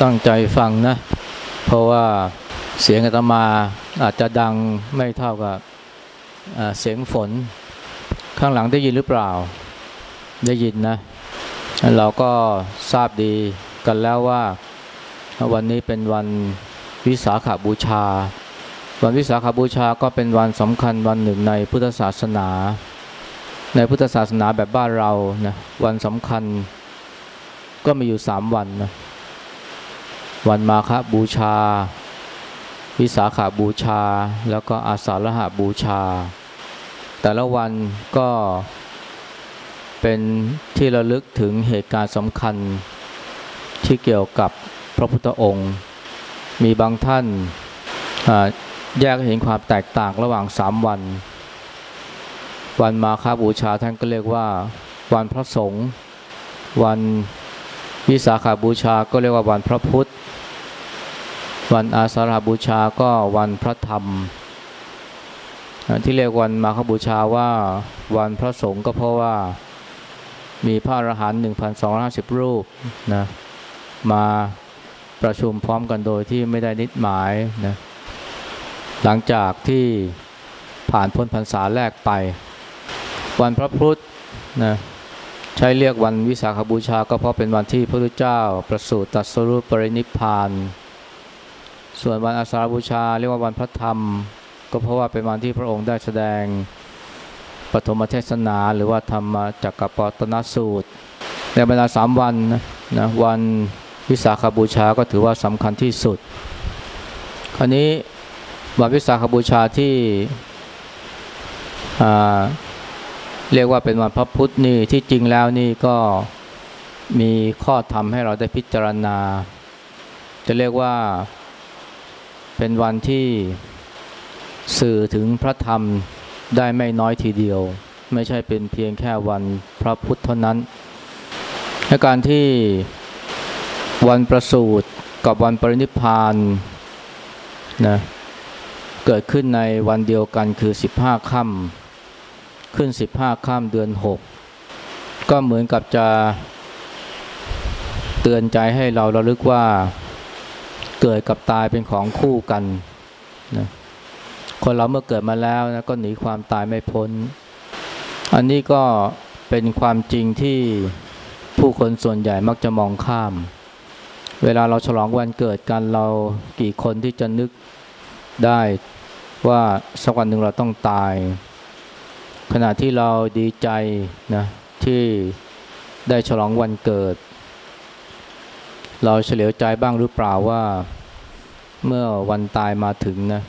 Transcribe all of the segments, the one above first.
ตั้งใจฟังนะ เพราะว่าเสียงอาตมาอาจจะดังไม่เท่ากับเสียงฝน ข้างหลังได้ยินหรือเปล่า ได้ยินนะ เราก็ทราบดีกันแล้วว่า วันนี้เป็นวันวิสาขาบูชา วันวิสาขาบูชาก็เป็นวันสำคัญวันหนึ่งในพุทธศาสนา ในพุทธศาสนาแบบบ้านเรานะวันสำคัญก็มีอยู่สามวันนะ วันมาฆบูชา วิสาขาบูชา แล้วก็อาสาฬหาบูชา แต่ละวันก็เป็นที่ระลึกถึงเหตุการณ์สำคัญที่เกี่ยวกับพระพุทธองค์ มีบางท่านแยกเห็นความแตกต่างระหว่างสามวัน วันมาฆบูชาท่านก็เรียกว่า วันพระสงฆ์วัน วิสาขาบูชาก็เรียกว่าวันพระพุทธ วันอาสาฬบูชาก็วันพระธรรม ที่เรียกวันมาฆบูชาว่าวันพระสงฆ์ก็เพราะว่ามีพระอรหันต์1,250รูปนะมาประชุมพร้อมกันโดยที่ไม่ได้นิดหมายนะหลังจากที่ผ่านพ้นพรรษาแรกไป วันพระพุธนะ ใช้เรียกวันวิสาขบูชาก็เพราะเป็นวันที่พระพุทธเจ้าประสูติตรัสรู้ปรินิพาน ส่วนวันอาสาฬบูชาเรียกว่าวันพระธรรม ก็เพราะว่าเป็นวันที่พระองค์ได้แสดงปฐมเทศนาหรือว่าธรรมจักรปตนสูตร ในเวลาสามวันนะนะวันวิสาขบูชาก็ถือว่าสำคัญที่สุด คราวนี้วันวิสาขบูชาที่ เรียกว่าเป็นวันพระพุธนี่ที่จริงแล้วนี่ก็มีข้อธรรมให้เราได้พิจารณา จะเรียกว่าเป็นวันที่สื่อถึงพระธรรมได้ไม่น้อยทีเดียว ไม่ใช่เป็นเพียงแค่วันพระพุทธเท่านั้นในการที่วันประสูติกับวันปรินิพานนะเกิดขึ้นในวันเดียวกันคือ 15 ค่ำ ขึ้น 15ค่ำเดือน 6 ก็เหมือนกับจะเตือนใจให้เราระลึกว่าเกิดกับตายเป็นของคู่กันนะคนเราเมื่อเกิดมาแล้วนะก็หนีความตายไม่พ้น อันนี้ก็เป็นความจริงที่ผู้คนส่วนใหญ่มักจะมองข้าม เวลาเราฉลองวันเกิดกันเรากี่คนที่จะนึกได้ว่าสักวันหนึ่งเราต้องตาย ขณะที่เราดีใจนะที่ได้ฉลองวันเกิด เราเฉลียวใจบ้างหรือเปล่าว่าเมื่อวันตายมาถึงนะ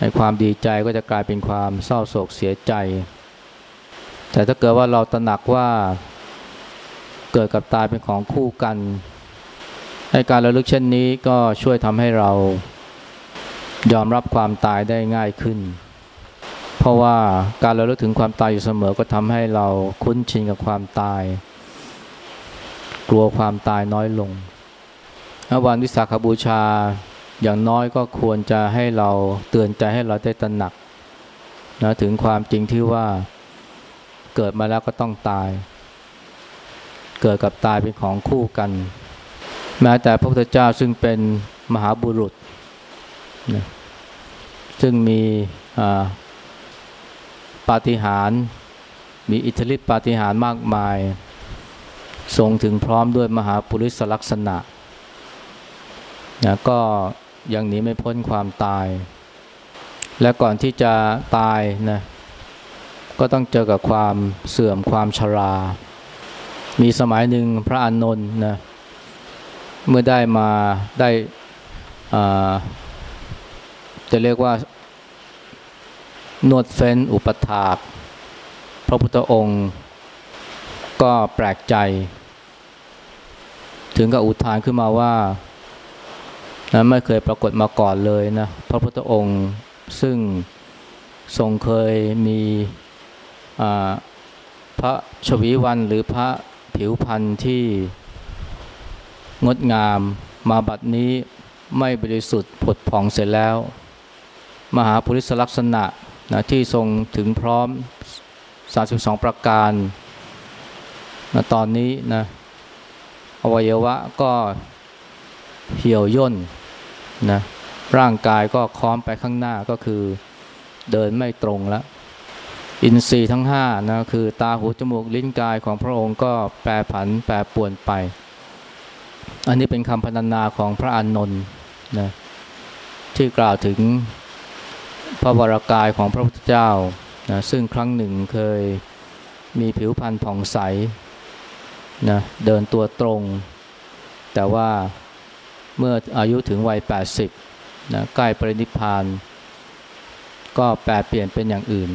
ในความดีใจก็จะกลายเป็นความเศร้าโศกเสียใจ แต่ถ้าเกิดว่าเราตระหนักว่าเกิดกับตายเป็นของคู่กันในการระลึกเช่นนี้ก็ช่วยทำให้เรายอมรับความตายได้ง่ายขึ้น เพราะว่าการระลึกถึงความตายอยู่เสมอก็ทำให้เราคุ้นชินกับความตาย กลัวความตายน้อยลงวันวิสาขบูชาอย่างน้อยก็ควรจะให้เราเตือนใจให้เราได้ตระหนักนะถึงความจริงที่ว่าเกิดมาแล้วก็ต้องตาย เกิดกับตายเป็นของคู่กัน แม้แต่พระพุทธเจ้าซึ่งเป็นมหาบุรุษนะซึ่งมี ปาฏิหาริย์มีอิทธิฤทธิปาฏิหาริย์มากมาย ทรงถึงพร้อมด้วยมหาปุริสลักษณะนะก็ยังหนีไม่พ้นความตาย และก่อนที่จะตายนะก็ต้องเจอกับความเสื่อมความชรา มีสมัยหนึ่งพระอานนท์นะเมื่อได้มาได้จะเรียกว่า นวดเฟ้นอุปถาก พระพุทธองค์ ก็แปลกใจ ถึงกับอุทานขึ้นมาว่านะไม่เคยปรากฏมาก่อนเลยนะ พระพุทธองค์ซึ่งทรงเคยมีพระชวีวันหรือพระผิวพันธ์ที่งดงามมาบัดนี้ไม่บริสุทธิ์ผดผ่องเสร็จแล้ว มหาปุริสลักษณะ นะที่ทรงถึงพร้อม 32 ประการนะตอนนี้นะอวัยวะก็เหี่ยวย่นนะร่างกายก็ค้อมไปข้างหน้าก็คือเดินไม่ตรงแล้วอินทรีย์ทั้งห้านะคือตาหูจมูกลิ้นกายของพระองค์ก็แปรผันแปรปวนไป อันนี้เป็นคำพรรณนาของพระอานนท์นะที่กล่าวถึง ระวรากายของพระพุทธเจ้านะซึ่งครั้งหนึ่งเคยมีผิวพรรณผ่องใสนะเดินตัวตรง แต่ว่าเมื่ออายุถึงวัย 80นะใกล้ปรินิพพานก็แปลเปลี่ยนเป็นอย่างอื่น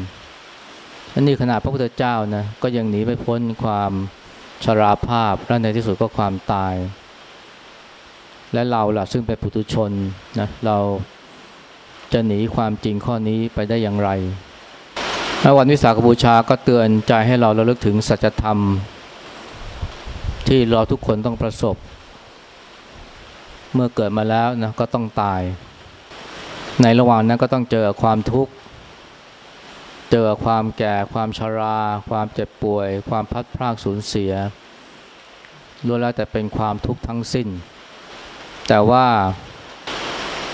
อันนี้ขนาดพระพุทธเจ้านะก็ยังหนีไม่พ้นความชราภาพและในที่สุดก็ความตาย และเราล่ะซึ่งเป็นปุถุชนนะเรา จะหนีความจริงข้อนี้ไปได้อย่างไรวันวิสาขบูชาก็เตือนใจให้เราระลึกถึงสัจธรรม ที่เราทุกคนต้องประสบ เมื่อเกิดมาแล้วนะก็ต้องตาย ในระหว่างนั้นก็ต้องเจอความทุกข์ เจอความแก่ ความชรา ความเจ็บป่วย ความพัดพรากสูญเสียล้วนแล้วแต่เป็นความทุกข์ทั้งสิ้น แต่ว่า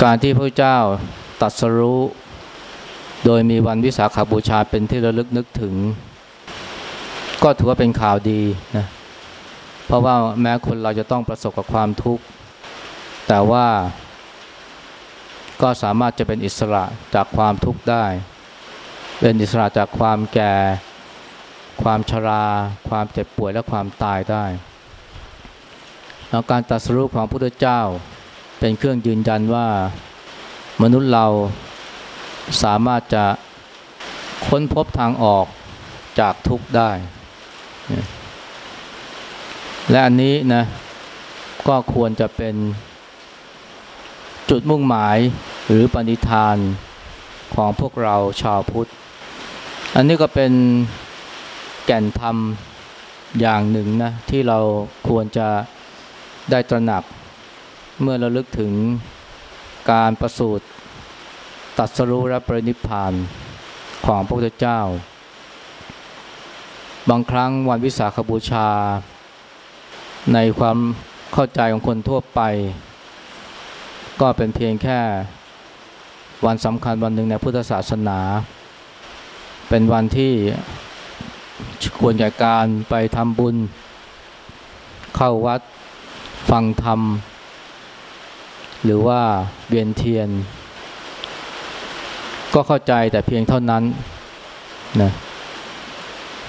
การที่พระเจ้า ตัดสรู้ โดยมีวันวิสาขาบูชาเป็นที่ระลึกนึกถึง ก็ถือว่าเป็นข่าวดีนะเพราะว่าแม้คนเราจะต้องประสบกับความทุกข์ แต่ว่าก็สามารถจะเป็นอิสระจากความทุกข์ได้ เป็นอิสระจากความแก่ ความชรา ความเจ็บป่วยและความตายได้แล้วการตัดสรุปของพระพุทธเจ้าเป็นเครื่องยืนยันว่า มนุษย์เราสามารถจะค้นพบทางออกจากทุกข์ได้ และอันนี้นะ ก็ควรจะเป็นจุดมุ่งหมายหรือปณิธานของพวกเราชาวพุทธ อันนี้ก็เป็นแก่นธรรมอย่างหนึ่งนะ ที่เราควรจะได้ตระหนักเมื่อเราลึกถึง การประสูติตัดสรู้และปรินิพานของพระพุทธเจ้า บางครั้งวันวิสาขบูชา ในความเข้าใจของคนทั่วไป ก็เป็นเพียงแค่วันสำคัญวันหนึ่งในพุทธศาสนา เป็นวันที่ควรแก่การไปทำบุญ เข้าวัดฟังธรรม หรือว่าเวียนเทียน ก็เข้าใจแต่เพียงเท่านั้นนะ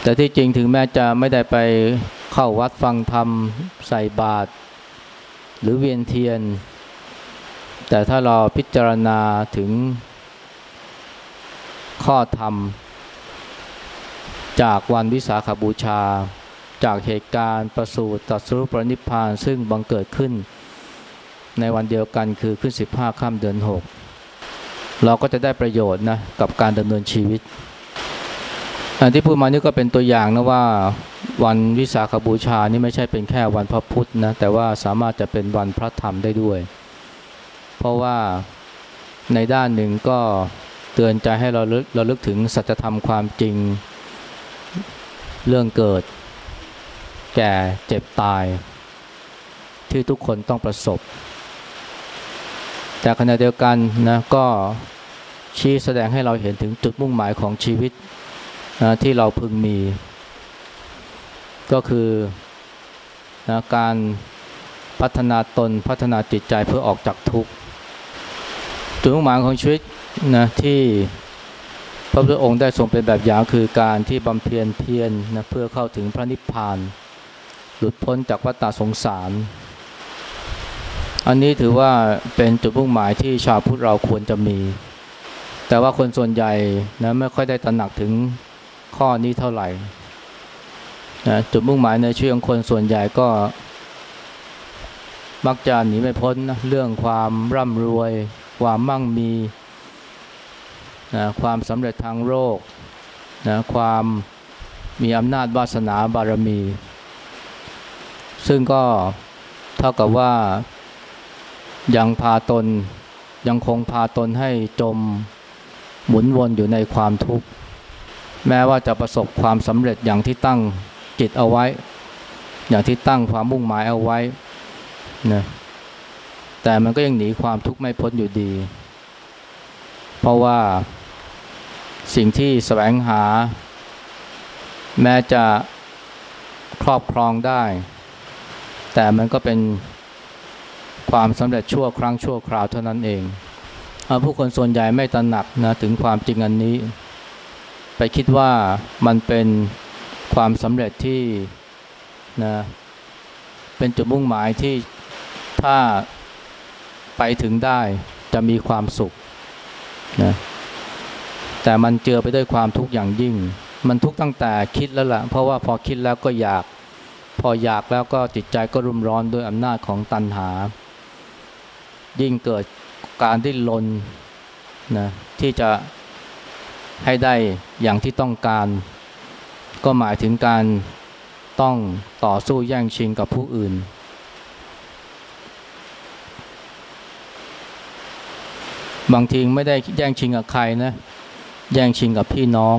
แต่ที่จริงถึงแม้จะไม่ได้ไปเข้าวัดฟังธรรมใส่บาตรหรือเวียนเทียน แต่ถ้าเราพิจารณาถึงข้อธรรม จากวันวิสาขบูชา จากเหตุการณ์ประสูติตัสรุปรนิพพานซึ่งบังเกิดขึ้น ในวันเดียวกันคือขึ้น 15ค่ำเดือน 6 เราก็จะได้ประโยชน์นะกับการดำเนินชีวิต อันที่พูดมานี่ก็เป็นตัวอย่างนะว่าวันวิสาขบูชานี่ไม่ใช่เป็นแค่วันพระพุทธนะแต่ว่าสามารถจะเป็นวันพระธรรมได้ด้วย เพราะว่าในด้านหนึ่งก็เตือนใจให้เราลึกเราลึกถึงสัจธรรมความจริงเรื่องเกิด แก่เจ็บตาย ที่ทุกคนต้องประสบ แต่ขณะเดียวกันนะก็ชี้แสดงให้เราเห็นถึงจุดมุ่งหมายของชีวิตนะที่เราพึงมี ก็คือนะการพัฒนาตนพัฒนาจิตใจเพื่อออกจากทุกข์จุดมุ่งหมายของชีวิตนะที่พระพุทธองค์ได้ทรงเป็นแบบอย่างคือการที่บำเพ็ญเพียรนะเพื่อเข้าถึงพระนิพพาน หลุดพ้นจากวัฏสงสาร อันนี้ถือว่าเป็นจุดมุ่งหมายที่ชาวพุทธเราควรจะมี แต่ว่าคนส่วนใหญ่นะไม่ค่อยได้ตระหนักถึงข้อนี้เท่าไหร่นะจุดมุ่งหมายในชีวิตของคนส่วนใหญ่ก็ มักจะหนีไม่พ้นนะเรื่องความร่ำรวย ความมั่งมีนะความสำเร็จทางโลกนะความมีอำนาจวาสนาบารมี ซึ่งก็เท่ากับว่า ยังพาตนยังคงพาตนให้จมหมุนวนอยู่ในความทุกข์ แม้ว่าจะประสบความสำเร็จอย่างที่ตั้งจิตเอาไว้ อย่างที่ตั้งความมุ่งหมายเอาไว้นะแต่มันก็ยังหนีความทุกข์ไม่พ้นอยู่ดี เพราะว่าสิ่งที่แสวงหา แม้จะครอบครองได้ แต่มันก็เป็น ความสำเร็จชั่วครั้งชั่วคราวเท่านั้นเองผู้คนส่วนใหญ่ไม่ตระหนักนะถึงความจริงอันนี้ ไปคิดว่ามันเป็นความสำเร็จที่นะเป็นจุดมุ่งหมายที่ถ้าไปถึงได้จะมีความสุขนะแต่มันเจือไปด้วยความทุกข์อย่างยิ่ง มันทุกข์ตั้งแต่คิดแล้วละ่ะ เพราะว่าพอคิดแล้วก็อยาก พออยากแล้วก็จิตใจก็รุมร้อนด้วยอำนาจของตัณหา ยิ่งเกิดการดิ้นรนนะที่จะให้ได้อย่างที่ต้องการ ก็หมายถึงการต้องต่อสู้แย่งชิงกับผู้อื่น บางทีไม่ได้แย่งชิงกับใครนะ แย่งชิงกับพี่น้อง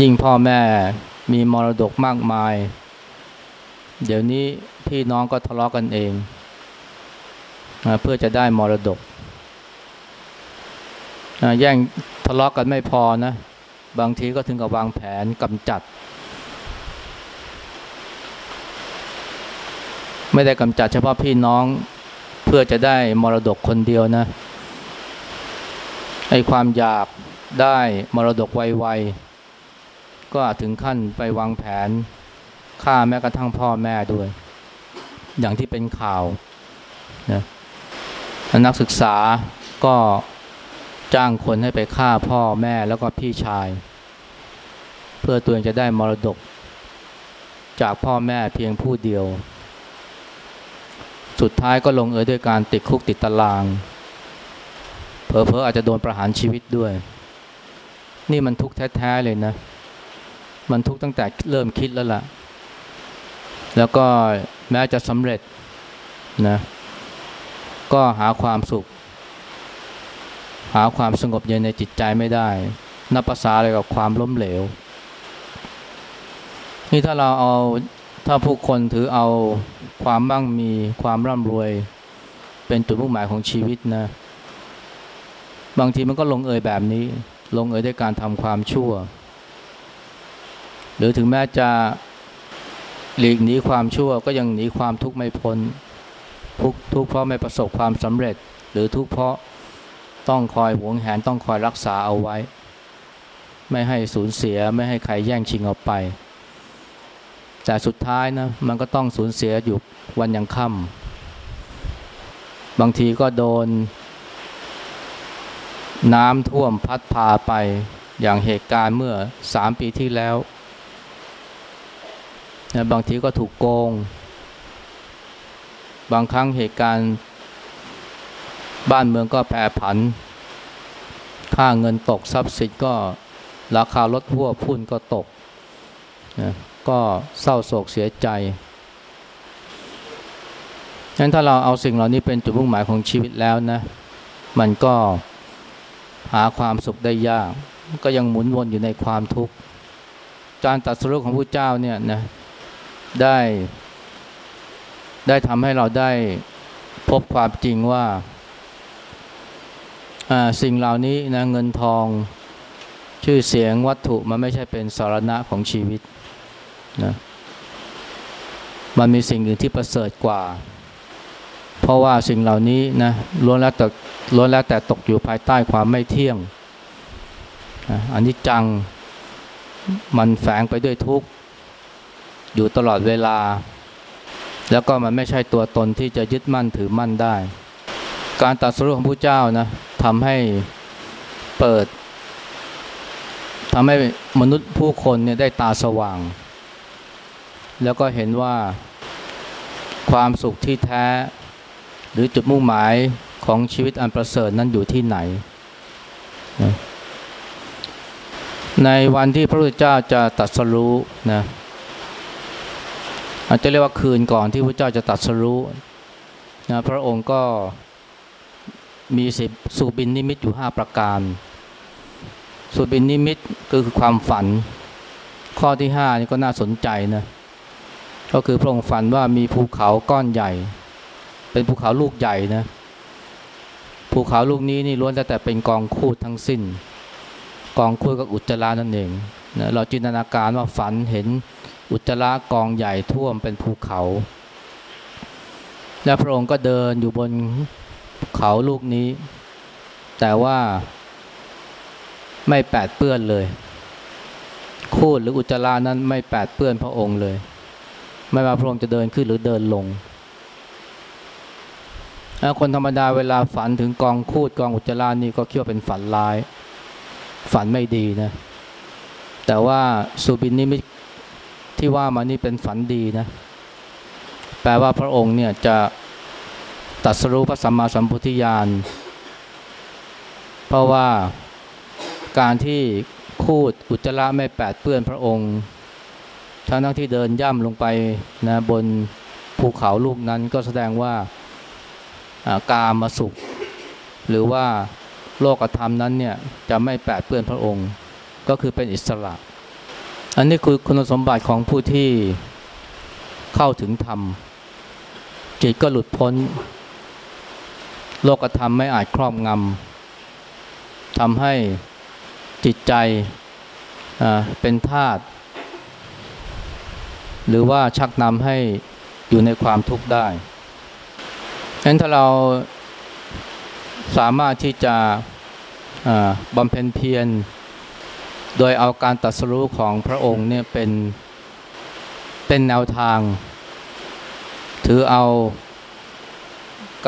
ยิ่งพ่อแม่มีมรดกมากมาย เดี๋ยวนี้พี่น้องก็ทะเลาะกกันเอง เพื่อจะได้มรดกแย่งทะเลาะกกันไม่พอนะ บางทีก็ถึงกับวางแผนกำจัด ไม่ได้กำจัดเฉพาะพี่น้องเพื่อจะได้มรดกคนเดียวนะไอความอยากได้มรดกไวๆก็ถึงขั้นไปวางแผนฆ่าแม้กระทั่งพ่อแม่ด้วย อย่างที่เป็นข่าวนะ นักศึกษาก็จ้างคนให้ไปฆ่าพ่อแม่แล้วก็พี่ชาย เพื่อตัวเองจะได้มรดก จากพ่อแม่เพียงผู้เดียว สุดท้ายก็ลงเอยด้วยการติดคุกติดตาราง เผลอๆอาจจะโดนประหารชีวิตด้วย นี่มันทุกข์แท้ๆเลยนะ มันทุกข์ตั้งแต่เริ่มคิดแล้วล่ะ แล้วก็แม้จะสำเร็จนะ ก็หาความสุข หาความสงบเย็นในจิตใจไม่ได้ นับภาษาอะไรกับความล้มเหลว นี่ถ้าเราเอาถ้าผู้คนถือเอาความมั่งมีความร่ำรวย เป็นจุดมุ่งหมายของชีวิตนะ บางทีมันก็ลงเอยแบบนี้ ลงเอยด้วยการทำความชั่ว หรือถึงแม้จะหลีกหนีความชั่วก็ยังหนีความทุกข์ไม่พ้น ทุกทุกเพราะไม่ประสบความสำเร็จ หรือทุกเพราะต้องคอยหวงแหนต้องคอยรักษาเอาไว้ ไม่ให้สูญเสียไม่ให้ใครแย่งชิงเอาไป แต่สุดท้ายนะมันก็ต้องสูญเสียอยู่วันยังค่ำบางทีก็โดน น้ำท่วมพัดพาไปอย่างเหตุการณ์เมื่อสามปีที่แล้ว บางทีก็ถูกโกง บางครั้งเหตุการณ์ บ้านเมืองก็แปรผัน ค่าเงินตกทรัพย์สินก็ราคารถหัวพุ่นก็ตกนะก็เศร้าโศกเสียใจงั้นถ้าเราเอาสิ่งเหล่านี้เป็นจุดมุ่งหมายของชีวิตแล้วนะ มันก็หาความสุขได้ยาก ก็ยังหมุนวนอยู่ในความทุกข์ การตัดสู้ของพระเจ้าเนี่ยนะได้ ได้ทำให้เราได้พบความจริงว่า สิ่งเหล่านี้นะเงินทองชื่อเสียงวัตถุมันไม่ใช่เป็นสารณะของชีวิตนะมันมีสิ่งอื่นที่ประเสริฐกว่า เพราะว่าสิ่งเหล่านี้นะล้วนแล้วแต่ล้วนแล้วแต่ตกอยู่ภายใต้ความไม่เที่ยงอันนี้จังมันแฝงไปด้วยทุกข์อยู่ตลอดเวลา แล้วก็มันไม่ใช่ตัวตนที่จะยึดมั่นถือมั่นได้ การตัดสู้ของพระเจ้านะทำให้เปิดทำให้มนุษย์ผู้คนเนี่ยได้ตาสว่าง แล้วก็เห็นว่าความสุขที่แท้ หรือจุดมุ่งหมายของชีวิตอันประเสริฐนั้นอยู่ที่ไหน ในวันที่พระพุทธเจ้าจะตัดสรู้นะ อาจจะเรียกว่าคืนก่อนที่พระเจ้าจะตัดสรู้นะพระองค์ก็มีสิบสูบินนิมิตอยู่ห้าประการ สูบินนิมิตก็คือความฝัน ข้อที่ห้านี่ก็น่าสนใจนะก็คือพระองค์ฝันว่ามีภูเขาก้อนใหญ่ เป็นภูเขาลูกใหญ่นะภูเขาลูกนี้นี่ล้วนแต่เป็นกองคูดทั้งสิ้น กองคูดกับอุจจาระนั่นเองนะเราจินตนาการว่าฝันเห็น อุจจาระกองใหญ่ท่วมเป็นภูเขา และพระองค์ก็เดินอยู่บนเขาลูกนี้ แต่ว่าไม่แปดเปื้อนเลย คูดหรืออุจจาระนั้นไม่แปดเปื้อนพระองค์เลย ไม่ว่าพระองค์จะเดินขึ้นหรือเดินลงคนธรรมดาเวลาฝันถึงกองคูดกองอุจจาระนี่ก็คิดว่าเป็นฝันร้าย ฝันไม่ดีนะ แต่ว่าสุบินนิมิต ที่ว่ามานี่เป็นฝันดีนะ แปลว่าพระองค์เนี่ยจะตัดสรู้พระสัมมาสัมพุทธิญาณ เพราะว่าการที่คูดอุจจาระไม่แปดเปื้อนพระองค์ทั้งทั้งที่เดินย่ำลงไปนะบนภูเขาลูกนั้นก็แสดงว่ากามาสุข หรือว่าโลกธรรมนั้นเนี่ยจะไม่แปดเปื้อนพระองค์ ก็คือเป็นอิสระ อันนี้คือคุณสมบัติของผู้ที่เข้าถึงธรรม จิตก็หลุดพ้น โลกธรรมไม่อาจครอบงำทำให้จิตใจเป็นธาตุหรือว่าชักนำให้อยู่ในความทุกข์ได้ฉะนั้นถ้าเราสามารถที่จะบำเพ็ญเพียร โดยเอาการตัดสู้ของพระองค์เนี่ยเป็นเป็นแนวทาง ถือเอา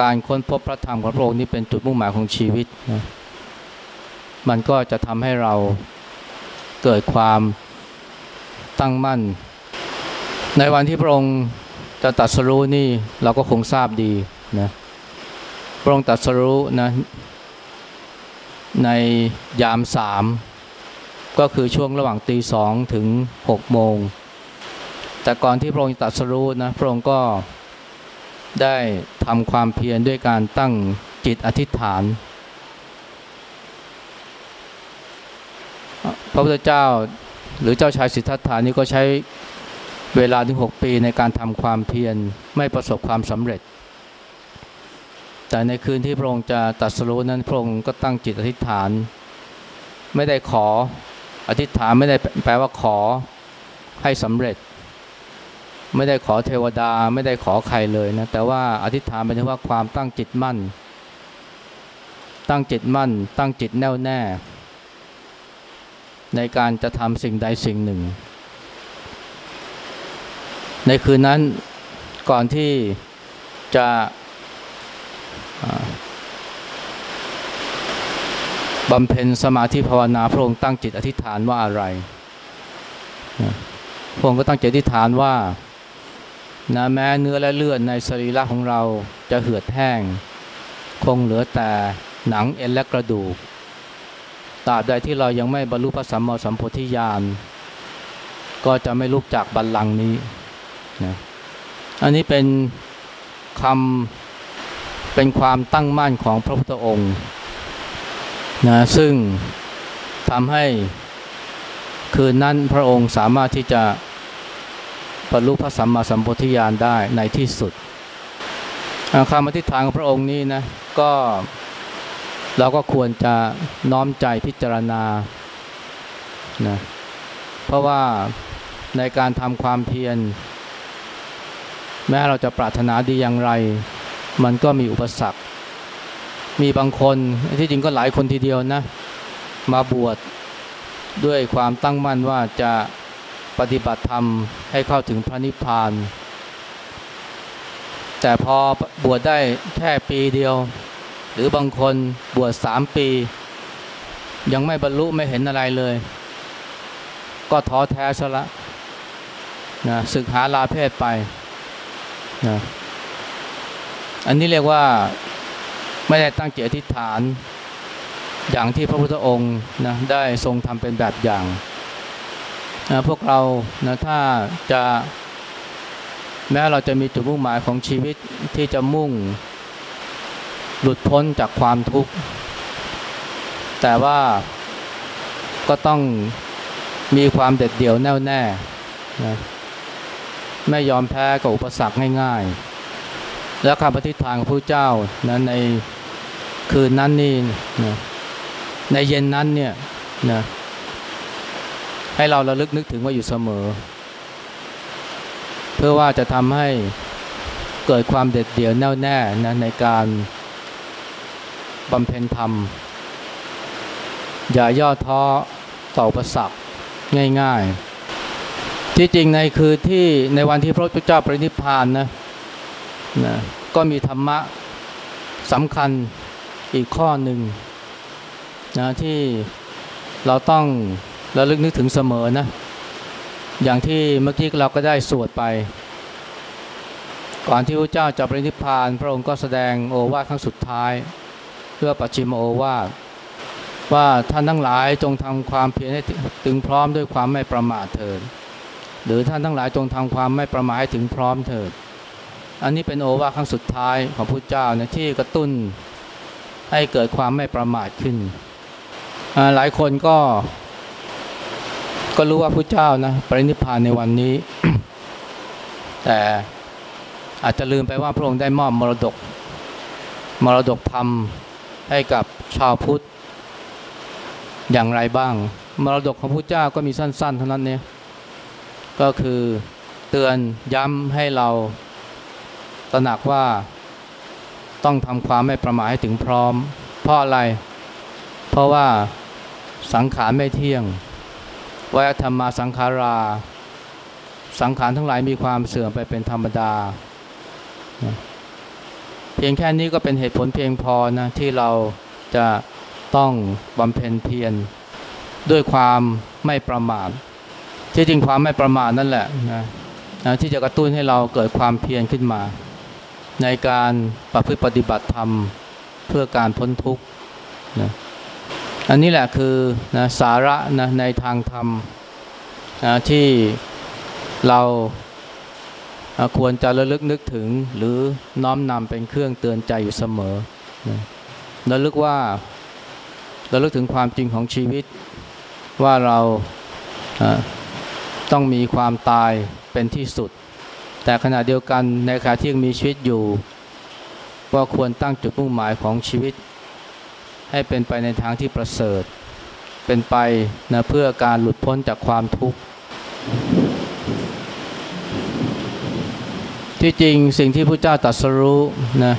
การค้นพบพระธรรมของพระองค์นี้เป็นจุดมุ่งหมายของชีวิตนะมันก็จะทำให้เราเกิดความตั้งมั่น ในวันที่พระองค์จะตัดสรู้นี่เราก็คงทราบดีนะพระองค์ตัดสรู้นะในยามสาม ก็คือช่วงระหว่างตีสองถึงหกโมง แต่ก่อนที่พระองค์ตัดสรู้นะพระองค์ก็ได้ทำความเพียรด้วยการตั้งจิตอธิษฐาน พระพุทธเจ้าหรือเจ้าชายสิทธัตถานี่ก็ใช้เวลาถึงหกปีในการทำความเพียรไม่ประสบความสำเร็จ แต่ในคืนที่พระองค์จะตัดสรุนั้นพระองค์ก็ตั้งจิตอธิษฐาน ไม่ได้ขอ อธิษฐานไม่ได้แปลว่าขอให้สำเร็จ ไม่ได้ขอเทวดาไม่ได้ขอใครเลยนะแต่ว่าอธิษฐานเป็นว่าความตั้งจิตมั่น ตั้งจิตมั่น ตั้งจิตแน่วแน่ ในการจะทำสิ่งใดสิ่งหนึ่ง ในคืนนั้นก่อนที่จะ บำเพ็ญสมาธิภาวนาพระองค์ตั้งจิตอธิษฐานว่าอะไรพระองค์ก็ตั้งจิตอธิษฐานว่านะแม้เนื้อและเลือดในสรีระของเราจะเหือดแห้ง คงเหลือแต่หนังเอ็นและกระดูกตราบใดที่เรายังไม่บรรลุพระสัมมาสัมโพธิญาณก็จะไม่ลุกจากบัลลังก์นี้นะอันนี้เป็นคำเป็นความตั้งมั่นของพระพุทธองค์ นะซึ่งทำให้คืนนั้นพระองค์สามารถที่จะบรรลุพระสัมมาสัมโพธิญาณได้ในที่สุดคำอธิษฐานของพระองค์นี้นะก็เราก็ควรจะน้อมใจพิจารณานะเพราะว่าในการทำความเพียร แม้เราจะปรารถนาดีอย่างไร มันก็มีอุปสรรค มีบางคนที่จริงก็หลายคนทีเดียวนะ มาบวชด้วยความตั้งมั่นว่าจะปฏิบัติธรรมให้เข้าถึงพระนิพพาน แต่พอบวชได้แค่ปีเดียว หรือบางคนบวชสามปี ยังไม่บรรลุไม่เห็นอะไรเลย ก็ท้อแท้ซะละนะศึกหาลาเพศไปนะอันนี้เรียกว่า ไม่ได้ตั้งเจตอธิษฐาน อย่างที่พระพุทธองค์นะได้ทรงทำเป็นแบบอย่างนะพวกเรานะถ้าจะแม้เราจะมีจุดมุ่งหมายของชีวิตที่จะมุ่ง หลุดพ้นจากความทุกข์ แต่ว่าก็ต้องมีความเด็ดเดี่ยวแน่วแน่นะไม่ยอมแพ้กับอุปสรรคง่ายๆ และคำปฏิฐานของพระเจ้านะใน คืนนั้นนี่นะในเย็นนั้นเนี่ยนะให้เราระลึกนึกถึงว่าอยู่เสมอ เพื่อว่าจะทำให้เกิดความเด็ดเดี่ยวแน่วแน่นะในการบำเพ็ญธรรม อย่าย่อท้อต่อประสักง่ายๆ ที่จริงในคือที่ในวันที่พระพุทธเจ้าปรินิพพานนะนะก็มีธรรมะสำคัญ อีกข้อหนึ่งนะที่เราต้องระลึกนึกถึงเสมอนะ อย่างที่เมื่อกี้เราก็ได้สวดไป ก่อนที่พระเจ้าจะปรินิพพาน พระองค์ก็แสดงโอวาทครั้งสุดท้าย เพื่อปัจฉิมโอวาทว่าท่านทั้งหลายจงทำความเพียรให้ถึงพร้อมด้วยความไม่ประมาทเถิดหรือท่านทั้งหลายจงทำความไม่ประมาทให้ถึงพร้อมเถิด อันนี้เป็นโอวาทครั้งสุดท้ายของพระเจ้านะที่กระตุ้น ให้เกิดความไม่ประมาทขึ้น หลายคนก็ ก็รู้ว่าพระเจ้านะปรินิพพานในวันนี้ แต่อาจจะลืมไปว่าพระองค์ได้มอบมรดก มรดกธรรมให้กับชาวพุทธอย่างไรบ้าง มรดกของพระเจ้าก็มีสั้น ๆ เท่านั้นเนี่ยก็คือเตือนย้ำให้เราตระหนักว่า ต้องทำความไม่ประมาทให้ถึงพร้อม เพราะอะไร เพราะว่าสังขารไม่เที่ยงวายธรรมาสังขารา สังขารทั้งหลายมีความเสื่อมไปเป็นธรรมดา เพียงแค่นี้ก็เป็นเหตุผลเพียงพอนะที่เราจะต้องบำเพ็ญเพียรด้วยความไม่ประมาท ที่จริงความไม่ประมาทนั่นแหละนะที่จะกระตุ้นให้เราเกิดความเพียรขึ้นมา ในการประพฤติปฏิบัติธรรมเพื่อการพ้นทุกข์นะอันนี้แหละคือนะสาระนะในทางธรรมนะที่เราควรจะระลึกนึกถึงหรือน้อมนำเป็นเครื่องเตือนใจอยู่เสมอนะระลึกว่าระลึกถึงความจริงของชีวิต ว่าเราต้องมีความตายเป็นที่สุด แต่ขณะเดียวกันในขณะที่ยังมีชีวิตอยู่ ก็ควรตั้งจุดมุ่งหมายของชีวิต ให้เป็นไปในทางที่ประเสริฐ เป็นไปนะเพื่อการหลุดพ้นจากความทุกข์ ที่จริงสิ่งที่พระเจ้าตรัสรู้นะ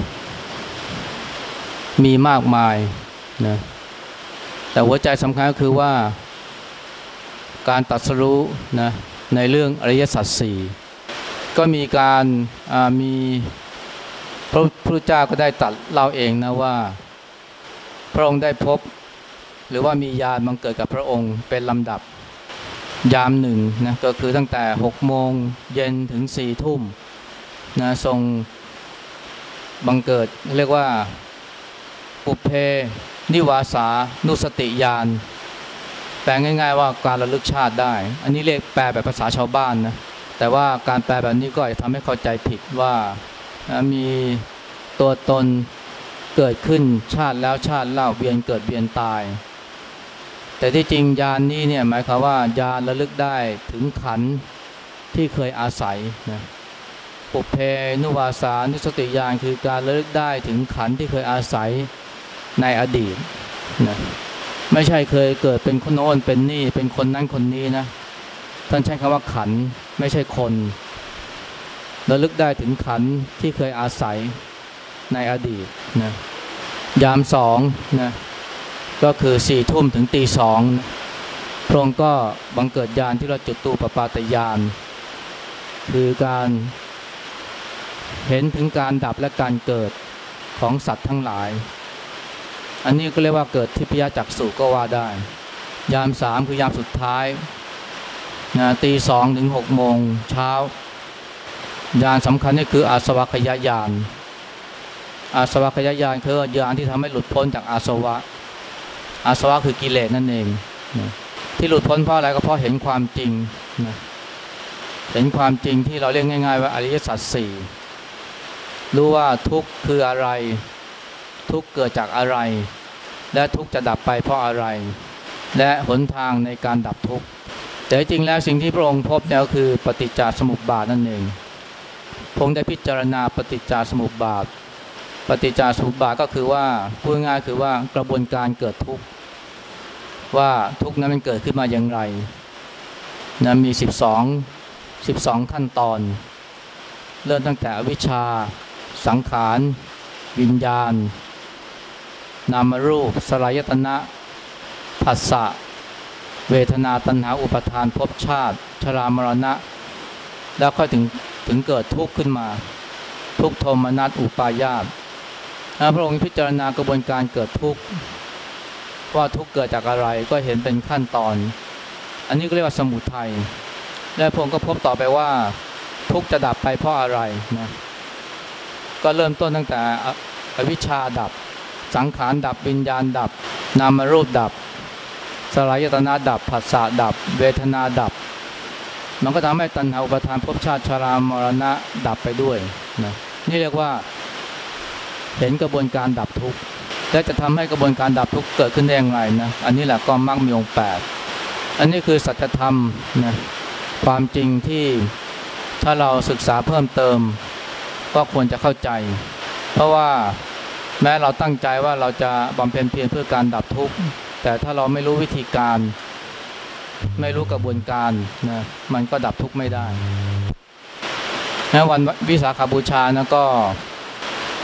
มีมากมายนะแต่หัวใจสำคัญก็คือว่าการตัดสรู้นะในเรื่องอริยสัจสี่ ก็มีการมีพระพุทธเจ้าก็ได้ตัดเล่าเองนะว่า พระองค์ได้พบ หรือว่ามียานบังเกิดกับพระองค์เป็นลำดับยามหนึ่งนะก็คือตั้งแต่หกโมงเย็นถึงสี่ทุ่มนะทรงบังเกิดเรียกว่าปุเพนิวาสานุสติยานแปลง่าย ๆ ว่าการระลึกชาติได้ อันนี้เรียกแปลแบบภาษาชาวบ้านนะ แต่ว่าการแปลแบบนี้ก็ทำให้เข้าใจผิดว่ามีตัวตนเกิดขึ้นชาติแล้วชาติเล่าเวียนเกิดเวียนตาย แต่ที่จริงยานนี้เนี่ยหมายความว่ายานระลึกได้ถึงขันที่เคยอาศัยนะปุเพนุวาสานุสติญาณคือการระลึกได้ถึงขันที่เคยอาศัยในอดีตนะไม่ใช่เคยเกิดเป็นคนโน้นเป็นนี่เป็นคนนั้นคนนี้นะ ท่านใช้คำว่าขันไม่ใช่คนระลึกได้ถึงขันที่เคยอาศัยในอดีตนะยามสองนะก็คือสี่ทุ่มถึงตีสองพระองค์ก็บังเกิดยานที่เราจุดตูปปาตยาน คือการเห็นถึงการดับและการเกิดของสัตว์ทั้งหลาย อันนี้ก็เรียกว่าเกิดทิพยจักสุก็ว่าได้ ยามสามคือยามสุดท้าย นะตีสองถึงหกโมงเช้ายานสำคัญนี่คืออาสวะขยายาน อาสวะขยายานคือยานที่ทำให้หลุดพ้นจากอาสวะ อาสวะคือกิเลสนั่นเองนะที่หลุดพ้นเพราะอะไรก็เพราะเห็นความจริงนะเห็นความจริงที่เราเรียกง่าย ๆ ว่าอริยสัจสี่รู้ว่าทุกข์คืออะไร ทุกข์เกิดจากอะไร และทุกข์จะดับไปเพราะอะไร และหนทางในการดับทุกข์ แต่จริงแล้วสิ่งที่พระองค์พบเนี่ยก็คือปฏิจจสมุปบาทนั่นเองพระองค์ได้พิจารณาปฏิจจสมุปบาท ปฏิจจสมุปบาทก็คือว่าพูดง่ายคือว่ากระบวนการเกิดทุกข์ว่าทุกข์นั้นมันเกิดขึ้นมาอย่างไรนะมี 12 12 ขั้นตอน เริ่มตั้งแต่อวิชชา สังขาร วิญญาณ นามรูป สลายตนะผัสสะ เวทนาตัณหาอุปทานภพชาติ ชรามรณะ แล้วค่อยถึงถึงเกิดทุกข์ขึ้นมา ทุกโทมนัสอุปายาตพระองค์พิจารณากระบวนการเกิดทุกข์ว่าทุกข์เกิดจากอะไรก็เห็นเป็นขั้นตอน อันนี้ก็เรียกว่าสมุทัยและพระองค์ก็พบต่อไปว่า ทุกข์จะดับไปเพราะอะไรนะก็เริ่มต้นตั้งแต่อวิชชาดับ สังขารดับวิญญาณดับ นามรูปดับ สลายตนาดับผัสสะดับ เวทนาดับ มันก็ทำให้ตัณหาอุปทานภพชาติชรามรณะดับไปด้วยนะนี่เรียกว่า เห็นกระบวนการดับทุกข์และจะทำให้กระบวนการดับทุกข์เกิดขึ้นได้อย่างไรนะอันนี้แหละก็มรรคมีองค์แปดอันนี้คือสัจธรรมนะความจริงที่ถ้าเราศึกษาเพิ่มเติม ก็ควรจะเข้าใจ เพราะว่าแม้เราตั้งใจว่าเราจะบำเพ็ญเพียรเพื่อการดับทุกข์ แต่ถ้าเราไม่รู้วิธีการ ไม่รู้กระบวนการนะมันก็ดับทุกข์ไม่ได้นะวันวิสาขาบูชานะก็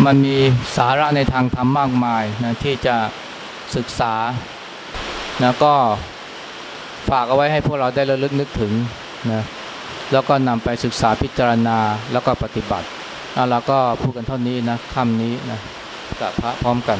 มันมีสาระในทางธรรมมากมายนะที่จะศึกษานะก็ฝากเอาไว้ให้พวกเราได้ระลึกนึกถึงนะแล้วก็นำไปศึกษาพิจารณาแล้วก็ปฏิบัติแล้วเราก็พูดกันเท่านี้นะคำนี้นะกับพระพร้อมกัน